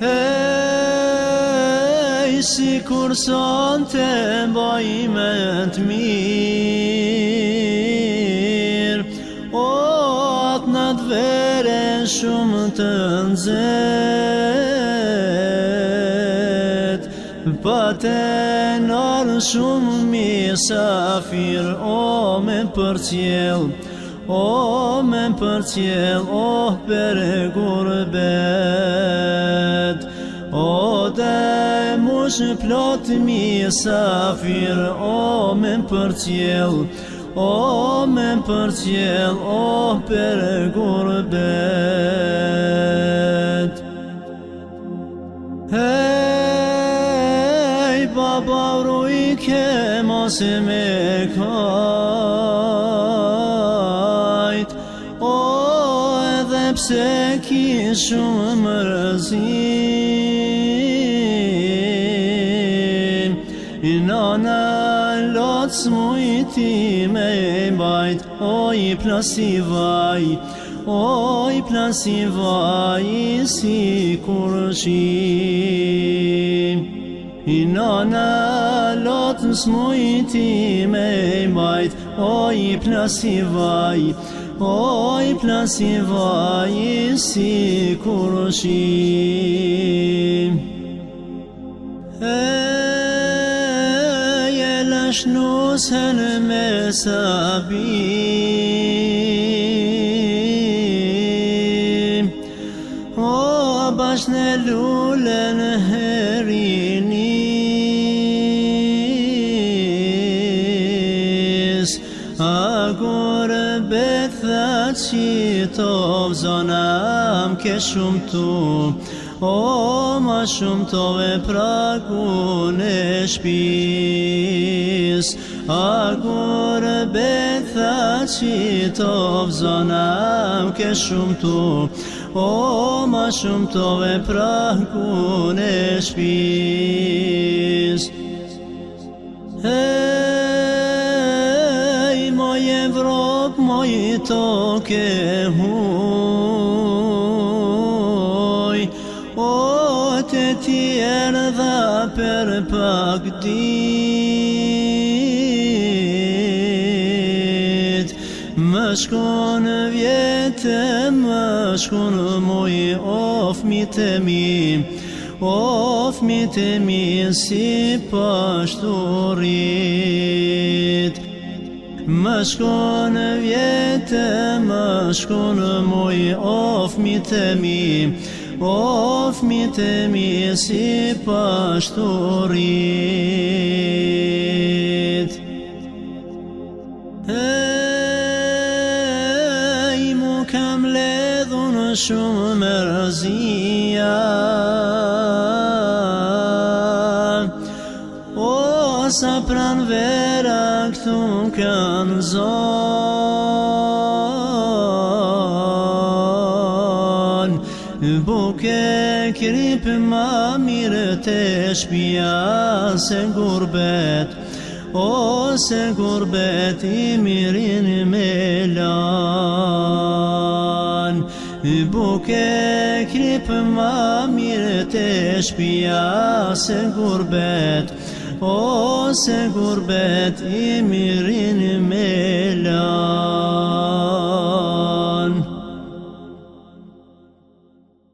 Ej, si kur son të bajimet mirë O, atë në të vere shumë të nëzet Pa të nërë shumë mi O, me për tjelë O, me për tjelë O, për e gurë është plot mi e safir, o me më për o me më për o për e gurbet. Hej, baba vru i ke mos me ka, Se ki shumë më rëzit i nana lot smujti me bajt o i plasi vaj o i plasi si kur shim i nana lot smujti me bajt o i plasi vaj O i plasi si kur është nusën me sabim O bashkë në lullën herinim shitov zonam ke shum tu o ma shum to ve prakun e shpis agora betha tha shitov zonam ke shum tu o ma shum to ve prakun e shpis moj toke huj O të tjerë dhe për pak dit Më shkon vjetë, më shkon moj of mi të mi Of mi të mi si pashturit Më në vjetë, më shkonë mojë, of mi të mi, of mi të mi si pashturit. Ej, mu kam ledhu në shumë më razia, o sa pranë vetë, këthu kanë zonë Buke kripë ma mirë të shpia se gurbet O se gurbet i mirin me lanë Buke kripë ma mirë të shpia se gurbet po se gurbet i mirinim